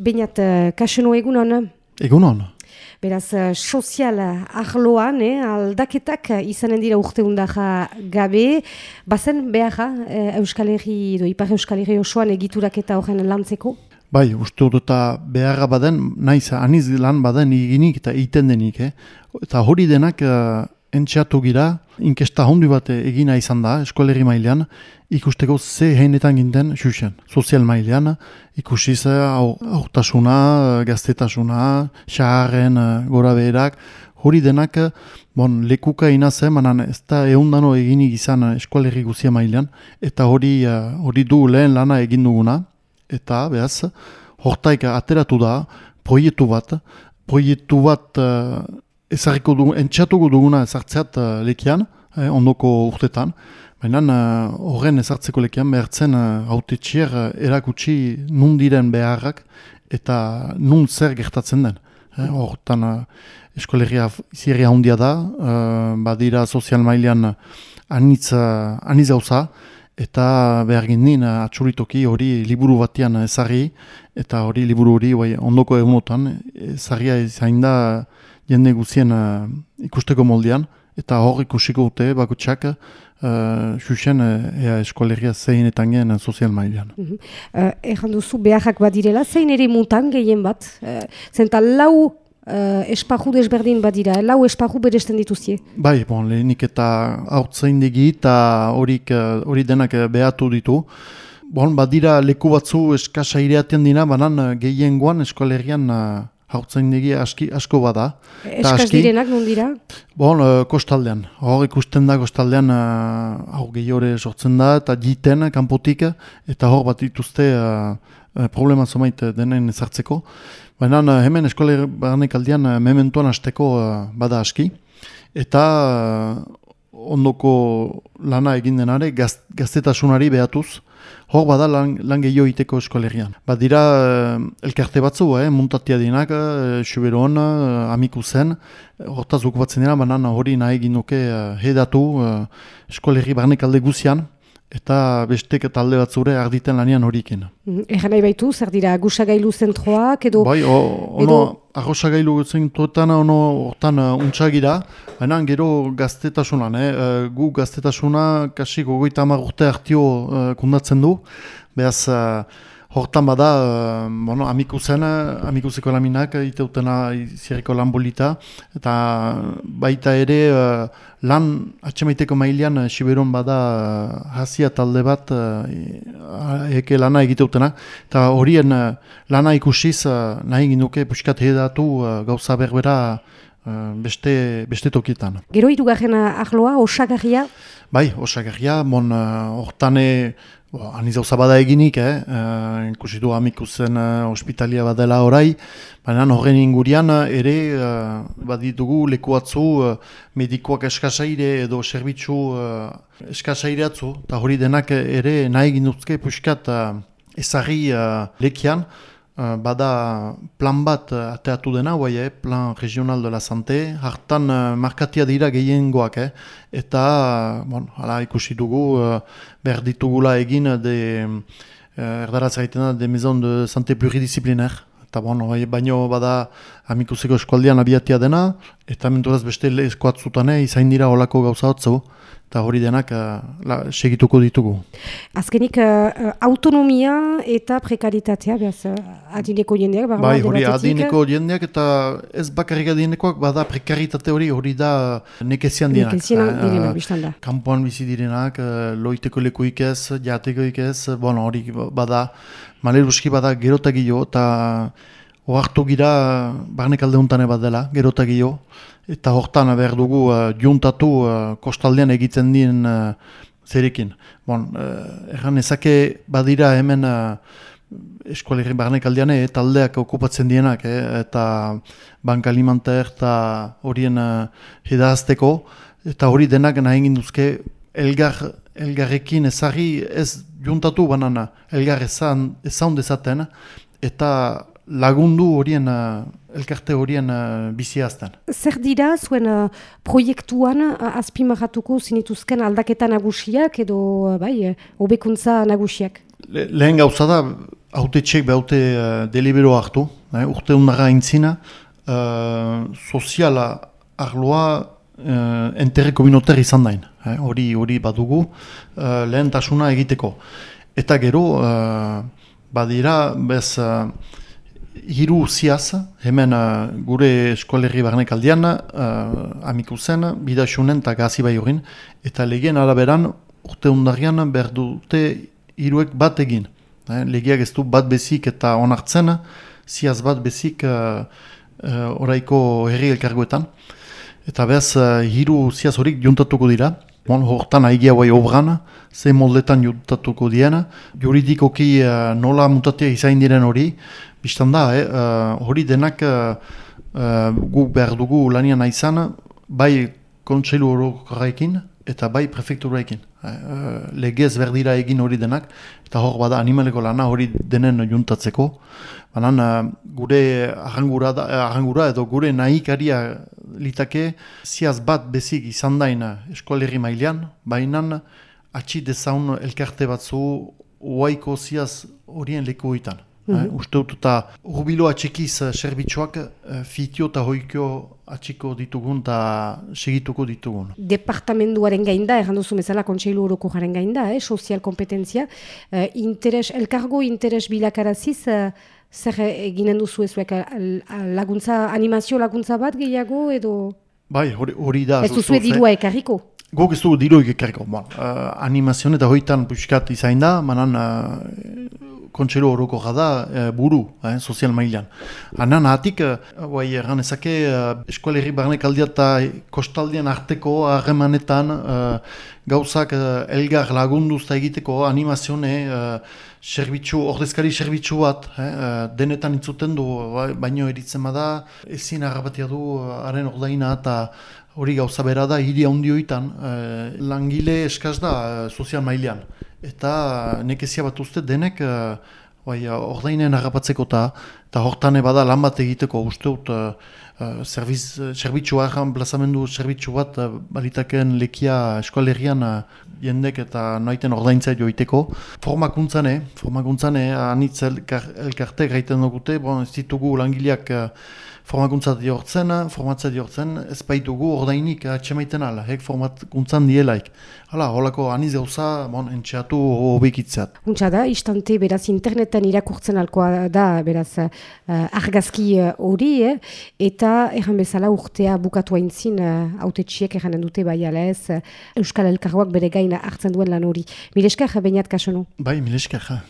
Bainat, uh, kaseno egunon? Egunon. Beraz, uh, sozial ahloan, eh, aldaketak izanen dira urte undaja gabe, bazen behar eh, Euskal Herri, do, Ipar Euskal Herri osoan egiturak eta horren lantzeko? Bai, uste dut eta beharra baden, naiz, aniz lan baden iginik eta iten denik, eh? Eta hori denak uh, entxeatu gira, inkesta hondu bat egina izan da, eskoleri mailean, ikusteko ze heinetan ginten xuxen. Sozial mailean, ikusi ze aurtasuna, gaztetasuna, xaharren, gora beherak, hori denak, bon, lekuka inaze, manan ez da eundano eginik izan eskoleri guzia mailean, eta hori, hori du lehen lana egin duguna, eta behaz, hortaik ateratu da, proiektu bat, proiektu bat ezarriko dugu, entxatuko duguna ezartzeat uh, lekian, eh, ondoko urtetan, baina uh, horren ezartzeko lekian behartzen uh, haute txier uh, erakutsi nun diren beharrak eta nun zer gertatzen den. Eh, hortan uh, eskolegia zirria handia da, uh, badira sozial mailean anitz, uh, eta behar gindin atxuritoki hori liburu batean ezarri, eta hori liburu hori bai, ondoko egunotan ezarria izain da jende guzien uh, ikusteko moldean, eta hor ikusiko dute bakutsak uh, xuxen uh, ea eskolegia zein eta gen sozial mailean. Mm -hmm. duzu beharrak badirela, zein ere mutan gehien bat? Uh, zenta lau uh, esparru desberdin badira, lau esparru beresten dituzie? Bai, bon, lehenik eta hautzein digi eta horik hori denak behatu ditu. Bon, badira leku batzu eskasa ireaten dina, banan gehien guan eskolegian hautzen aski asko bada. Eskaz direnak non dira? Bon, uh, kostaldean. Hor ikusten da kostaldean uh, hau gehiore sortzen da eta jiten kanpotik eta hor bat dituzte uh, problema zomait denen ezartzeko. Baina uh, hemen eskola barnek aldean uh, mementuan hasteko uh, bada aski. Eta ondoko lana egin denare gaz, gaztetasunari behatuz, hor bada lan, lan gehiago iteko eskolegian. Bat dira eh, elkarte batzu, eh, muntatia dinak, eh, xuberon, eh, amiku zen, hortaz okupatzen dira, banan hori nahi egin nuke eh, hedatu eh, eskolegi barnek alde guzian, eta bestek talde bat zure arditen lanian horikin. Mm, Egan nahi baitu, zer dira, agusagailu zentroak edo... Bai, o, ono, edo... agusagailu zentroetan ono hortan uh, untxagira, baina gero gaztetasunan, eh? Uh, gu gaztetasuna kasik ogoita amar urte hartio uh, kundatzen du, behaz... Uh, Hortan bada, uh, bueno, amiku zen, amiku zeko laminak, iteutena zirriko lan bolita, eta baita ere uh, lan atxemaiteko mailean Siberon bada hasia talde bat eke lana egiteutena, eta horien lana ikusiz nahi ginuke puskat hedatu gauza berbera beste, beste tokietan. Gero irugarren ahloa, osagarria? Bai, osagarria, mon hortane Bo, Ani zauza bada eginik, eh? Uh, ikusitu amikuzen uh, ospitalia badela orai, baina horren ingurian ere uh, baditugu lekuatzu uh, medikoak eskasaire edo serbitzu uh, eskasaire atzu, eta hori denak ere nahi ginuzke puskat uh, ezagri uh, lekian, Eh, bada plan bat uh, ateatu dena, guai, eh, plan regional de la santé, hartan uh, markatia dira gehiengoak, eh, eta bon, ala, ikusi dugu, uh, behar ditugula egin de, uh, erdaraz gaitena, de maison de santé pluridisciplinaire, eta bon, bai, baino bada amikuseko eskualdian abiatia dena, eta menturaz beste eskoat zutane, izain dira olako gauza hotzu, eta hori denak uh, segituko ditugu. Azkenik, uh, autonomia eta prekaritatea, behaz, uh, adineko jendeak? Bai, hori adineko jendeak eta ez bakarrik adinekoak, bada prekaritate hori hori da nekezian dienak. Nekezian direnak, biztan da. Kampuan bizi direnak, uh, loiteko lekuik ez, jateko ez, bon, hori bada, maleruski bada gerotagio eta oartu gira barnek alde untane bat dela, gerotagio, eta hortan behar dugu uh, juntatu uh, kostaldean egiten dien uh, zerekin. Bon, uh, erran ezake badira hemen uh, eskualerri barnek aldean e, taldeak okupatzen dienak, eta bankalimantar eta horien uh, hedazteko, eta hori denak nahi egin duzke elgar, elgarrekin ezari ez juntatu banana, elgar ezan, ezan dezaten, eta lagundu horien, uh, elkarte horien uh, biziazten. Zer dira zuen uh, proiektuan uh, zinituzken aldaketa nagusiak edo uh, bai, uh, obekuntza nagusiak? Le, lehen gauza da, haute txek behaute uh, delibero hartu, eh, urte undara intzina, uh, soziala arloa uh, binoter izan dain. Eh, hori hori badugu uh, lehen tasuna egiteko. Eta gero, uh, badira, bez, uh, hiru ziaz, hemen uh, gure eskolerri barnek aldean, uh, amiku zen, bidasunen eta gazi bai horin, eta legeen araberan, urte undarian behar dute hiruek bat egin. Eh, legiak ez du bat bezik eta onartzen, ziaz bat bezik uh, uh, oraiko herri elkargoetan. Eta behaz, uh, hiru ziaz horik juntatuko dira, Bon, hortan haigia guai obran, ze moldetan juntatuko diena. Juridikoki uh, nola mutatea izain diren hori, biztan da, eh, uh, hori denak uh, uh, gu behar dugu lanian izan, bai kontseilu horokorrekin eta bai prefekturaekin. Uh, legez berdira egin hori denak, eta hor bada animaleko lana hori denen juntatzeko. Banan, uh, gure ahangura, da, ahangura edo gure nahikaria litake ziaz bat bezik izan daina eskolerri mailean, baina atxi dezaun elkarte batzu uaiko ziaz horien leku oitan. Mm -hmm. Uste dut eta rubilo atxikiz serbitxoak uh, fitio eta hoikio atxiko ditugun eta segituko ditugun. Departamenduaren gain da, errandu zumezala kontseilu horoko jaren gain da, eh, sozial kompetentzia. Uh, interes, elkargo interes bilakaraziz, uh, zer eginen duzu ezuek laguntza, animazio laguntza bat gehiago edo? Bai, hori, hori da. Ez duzu dirua ekarriko? Gok ez dugu diru ekarriko. Bon, uh, animazio eta hoitan puskat izain da, manan uh, kontsero horoko jada uh, buru, eh, sozial mailan. Hanan hatik, uh, bai, erran ezake, uh, eskualerri barnek aldia eta kostaldian arteko harremanetan gauzak elgar lagunduz egiteko animazione Serbitzu, ordezkari serbitzu bat, eh, eh, denetan itzuten du, bai, baino eritzen bada, ezin arrabatia du, haren ordaina eta hori gauza bera da, hiri handioitan, eh, langile eskaz da, eh, sozial mailean. Eta nekezia bat uste denek, eh, bai, ordainen harrapatzeko eta, eta hortane bada lan bat egiteko uste dut, eh, Uh, Zerbitzu ahan, plazamendu zerbitzu bat uh, balitakeen lekia eskualerian uh, jendek eta noiten ordaintza joiteko. Formakuntzane, formakuntzane, anitz elkarte gaiten dugute, bon, ez ditugu langileak uh, formakuntza diortzen, formatza diortzen, ez baitugu ordainik atxemaiten ala, hek formakuntzan dielaik. Hala, holako aniz gauza, bon, entxeatu hobekitzat. Untsa da, istante, beraz, internetan irakurtzen alkoa da, beraz, uh, argazki hori, eh? eta erran bezala urtea bukatu haintzin, uh, haute txiek erranen dute bai alez, uh, Euskal Elkarroak bere gaina hartzen duen lan hori. Mileskar, bainat kasonu? Bai, mileskar.